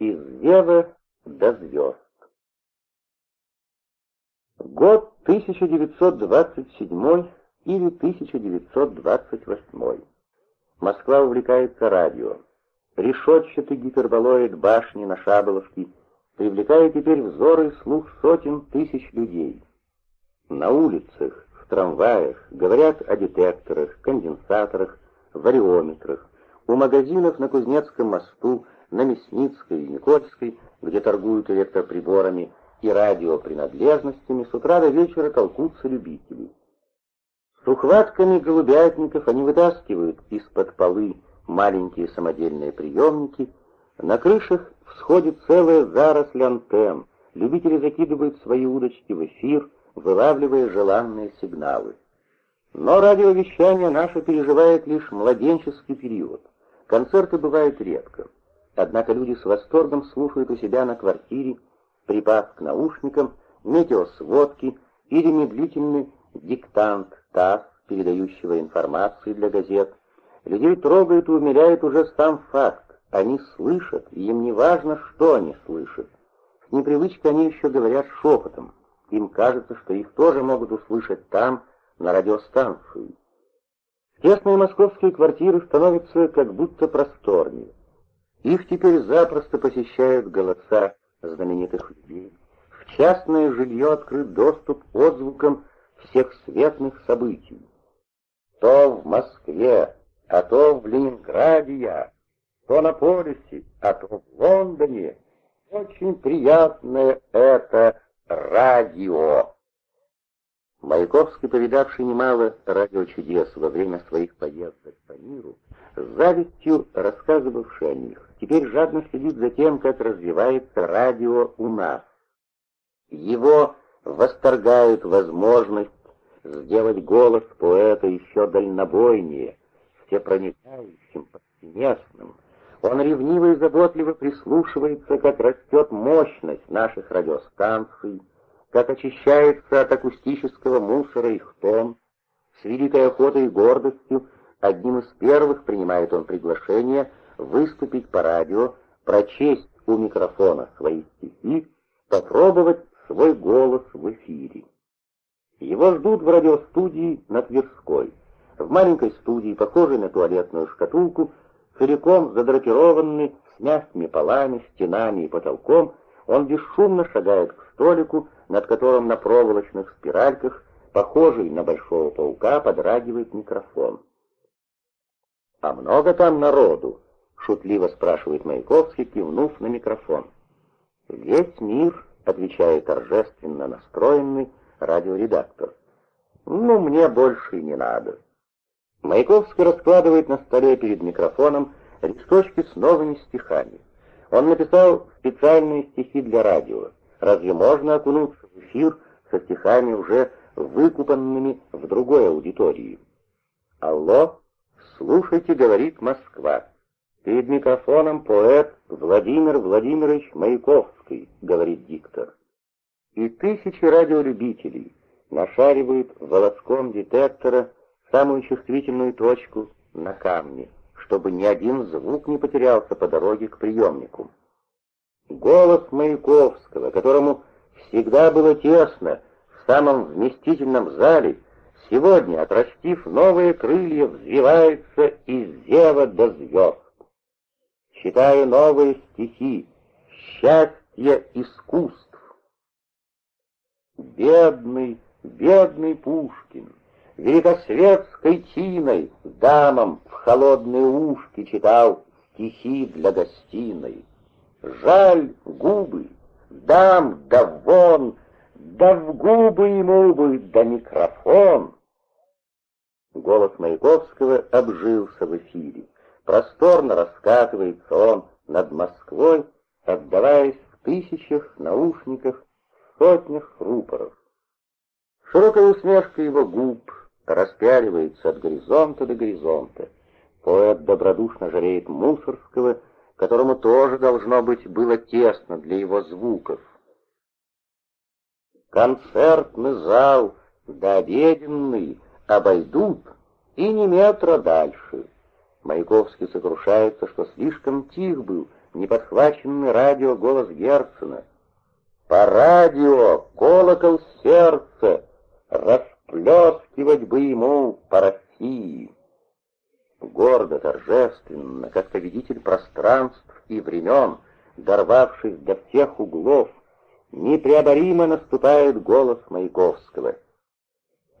Из Зева до звезд. Год 1927 или 1928. Москва увлекается радио. Решетчатый гиперболоид башни на Шаболовке привлекает теперь взоры и слух сотен тысяч людей. На улицах, в трамваях говорят о детекторах, конденсаторах, вариометрах. У магазинов на Кузнецком мосту, на Мясницкой и Никольской, где торгуют электроприборами и радиопринадлежностями, с утра до вечера толкутся любители. С ухватками голубятников они вытаскивают из-под полы маленькие самодельные приемники, на крышах всходит целая заросль антенн, любители закидывают свои удочки в эфир, вылавливая желанные сигналы. Но радиовещание наше переживает лишь младенческий период. Концерты бывают редко. Однако люди с восторгом слушают у себя на квартире, припав к наушникам, метеосводки или медлительный диктант ТАСС, передающего информацию для газет, людей трогает и умиляет уже сам факт. Они слышат, и им не важно, что они слышат. С непривычки они еще говорят шепотом. Им кажется, что их тоже могут услышать там, на радиостанции. Тесные московские квартиры становятся как будто просторнее. Их теперь запросто посещают голоса знаменитых людей. В частное жилье открыт доступ отзвукам всех светных событий. То в Москве, а то в Ленинграде я, то на полюсе, а то в Лондоне. Очень приятное это радио. Маяковский, повидавший немало радиочудес во время своих поездок по миру, с завистью рассказывавший о них, теперь жадно следит за тем, как развивается радио у нас. Его восторгает возможность сделать голос поэта еще дальнобойнее, всепроникающим, повсеместным. Он ревниво и заботливо прислушивается, как растет мощность наших радиостанций, как очищается от акустического мусора их тон. С великой охотой и гордостью одним из первых принимает он приглашение выступить по радио, прочесть у микрофона свои стихи, попробовать свой голос в эфире. Его ждут в радиостудии на Тверской. В маленькой студии, похожей на туалетную шкатулку, целиком задрапированный, с мягкими полами, стенами и потолком, он бесшумно шагает к столику, над которым на проволочных спиральках, похожий на большого паука, подрагивает микрофон. «А много там народу?» — шутливо спрашивает Маяковский, кивнув на микрофон. «Весь мир», — отвечает торжественно настроенный, радиоредактор. «Ну, мне больше и не надо». Маяковский раскладывает на столе перед микрофоном листочки с новыми стихами. Он написал специальные стихи для радио. Разве можно окунуться в эфир со стихами, уже выкупанными в другой аудитории? «Алло, слушайте, — говорит Москва. Перед микрофоном поэт Владимир Владимирович Маяковский, — говорит диктор и тысячи радиолюбителей нашаривают волоском детектора самую чувствительную точку на камне, чтобы ни один звук не потерялся по дороге к приемнику. Голос Маяковского, которому всегда было тесно в самом вместительном зале, сегодня, отрастив новые крылья, взвивается из зева до звезд. Читаю новые стихи, счастье искусств, Бедный, бедный Пушкин, великосветской тиной дамам в холодные ушки читал стихи для гостиной. Жаль губы, дам, да вон, да в губы ему бы, да микрофон. Голос Маяковского обжился в эфире. Просторно раскатывается он над Москвой, отдаваясь в тысячах наушников сотнях рупоров. Широкая усмешка его губ распяливается от горизонта до горизонта. Поэт добродушно жалеет Мусорского, которому тоже, должно быть, было тесно для его звуков. Концертный зал, да обеденный, обойдут и не метра дальше. Маяковский сокрушается, что слишком тих был не подхваченный радио голос Герцена. По радио колокол сердца, расплескивать бы ему по России. Гордо, торжественно, как победитель пространств и времен, дорвавшись до всех углов, непреоборимо наступает голос Маяковского.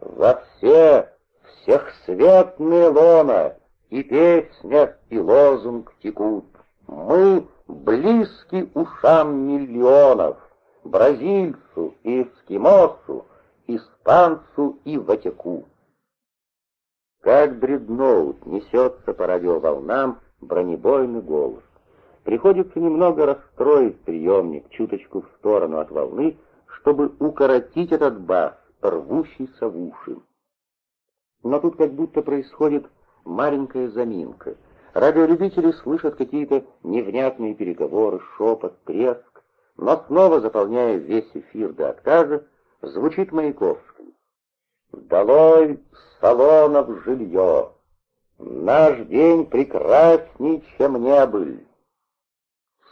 Во все всехсветные лона и песня, и лозунг текут. Мы близки ушам миллионов, бразильцу и эскимосу, испанцу и ватяку. Как бредноут несется по радиоволнам бронебойный голос. Приходится немного расстроить приемник чуточку в сторону от волны, чтобы укоротить этот бас, рвущийся в уши. Но тут как будто происходит маленькая заминка. Радиолюбители слышат какие-то невнятные переговоры, шепот, треск, но снова, заполняя весь эфир до отказа, звучит Маяковский. «Долой салонов жилье! Наш день прекрасней, чем не был!»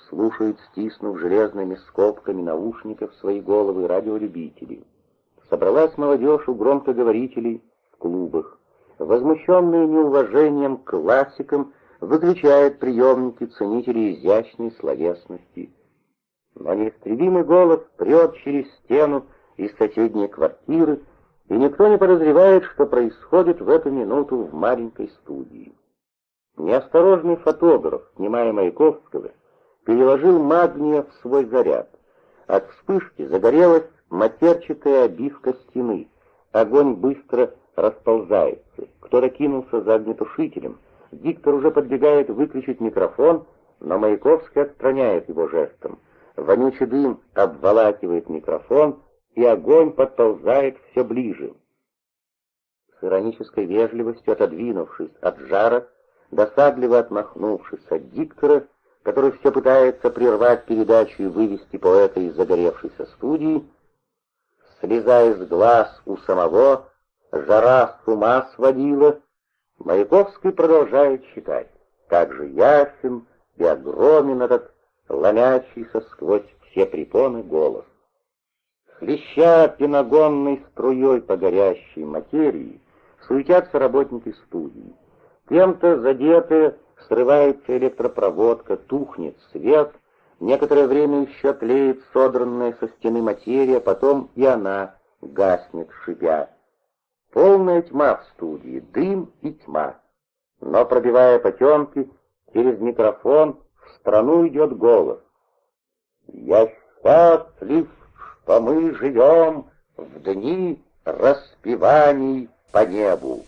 Слушают, стиснув железными скобками наушников свои головы радиолюбители. Собралась молодежь у громкоговорителей в клубах. Возмущенные неуважением к классикам, выключают приемники ценителей изящной словесности. Но неистребимый голос прет через стену из соседней квартиры, и никто не подозревает, что происходит в эту минуту в маленькой студии. Неосторожный фотограф, снимая Маяковского, переложил магния в свой заряд. От вспышки загорелась матерчатая обивка стены. Огонь быстро расползается. Кто-то кинулся за огнетушителем. Диктор уже подбегает выключить микрофон, но Маяковский отстраняет его жестом. Вонючий дым обволакивает микрофон, и огонь подползает все ближе. С иронической вежливостью отодвинувшись от жара, досадливо отмахнувшись от диктора, который все пытается прервать передачу и вывести поэта из загоревшейся студии, слезая с глаз у самого, жара с ума сводила, Маяковский продолжает читать. Как же ясен и огромен этот ломящийся сквозь все препоны голос. Хлеща пеногонной струей по горящей материи, суетятся работники студии. Кем-то задетые срывается электропроводка, тухнет свет, некоторое время еще тлеет содранная со стены материя, потом и она гаснет, шипя. Полная тьма в студии, дым и тьма. Но, пробивая потемки, через микрофон в страну идет голос. «Я счастлив, что мы живем в дни распеваний по небу».